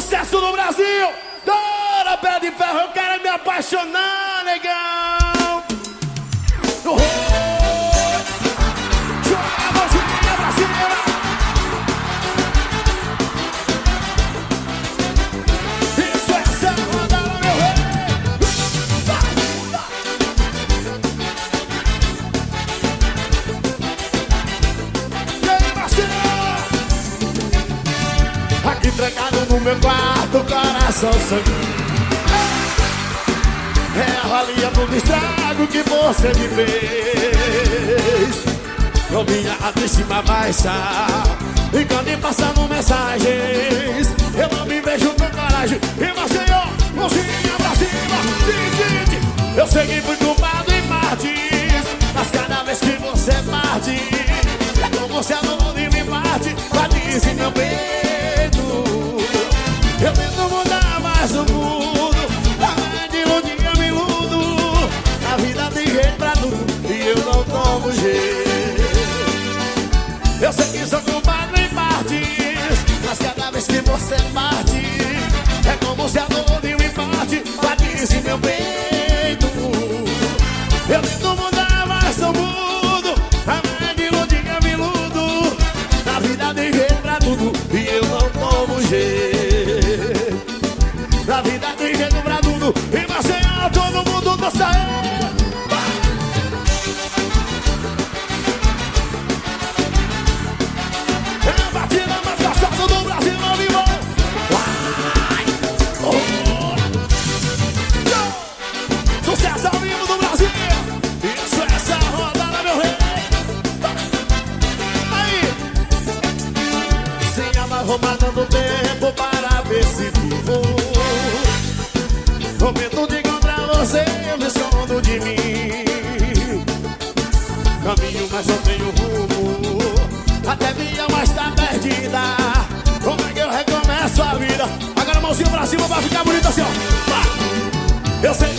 Sucesso no Brasil! Dora Pé de Ferro, eu quero me apaixonar, negão! Meu quarto, coração sangue. É a valia do estrago que você me fez. Com minha autoestima baixa, ficando passando mensagens. Eu não me vejo com coragem. E você, ó, mãozinha pra cima. Eu sei que fui culpado em partes, mas cada vez que você parte, é como se a de me parte, batisse meu peito. Jeito Eu sei que sou culpado em partes Mas cada vez que você parte É como se a dor Sem amarromar dando tempo para ver se vivo. Momento de encontrar você, eu me escondo de mim. Caminho, mas não tenho rumo Até minha mais tá perdida. Como é que eu recomeço a vida? Agora mãozinha pra cima pra ficar bonito assim, ó. Eu sei.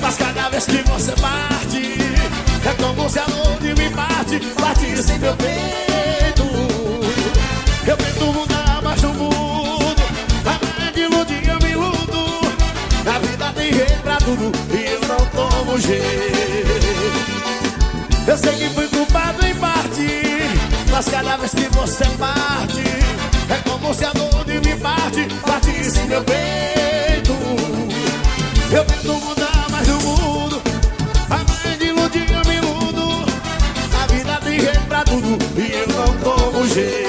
Mas cada vez que você parte É como se a dor de me parte. Batisse em meu peito e eu não tomo jeito. Eu sei que fui culpado em parte, mas cada vez que você parte, é como se a dor de mim parte, partisse meu peito. Eu tento mudar, mais o mundo a mãe de iludir, eu me mudo. A vida tem jeito pra tudo e eu não tomo jeito.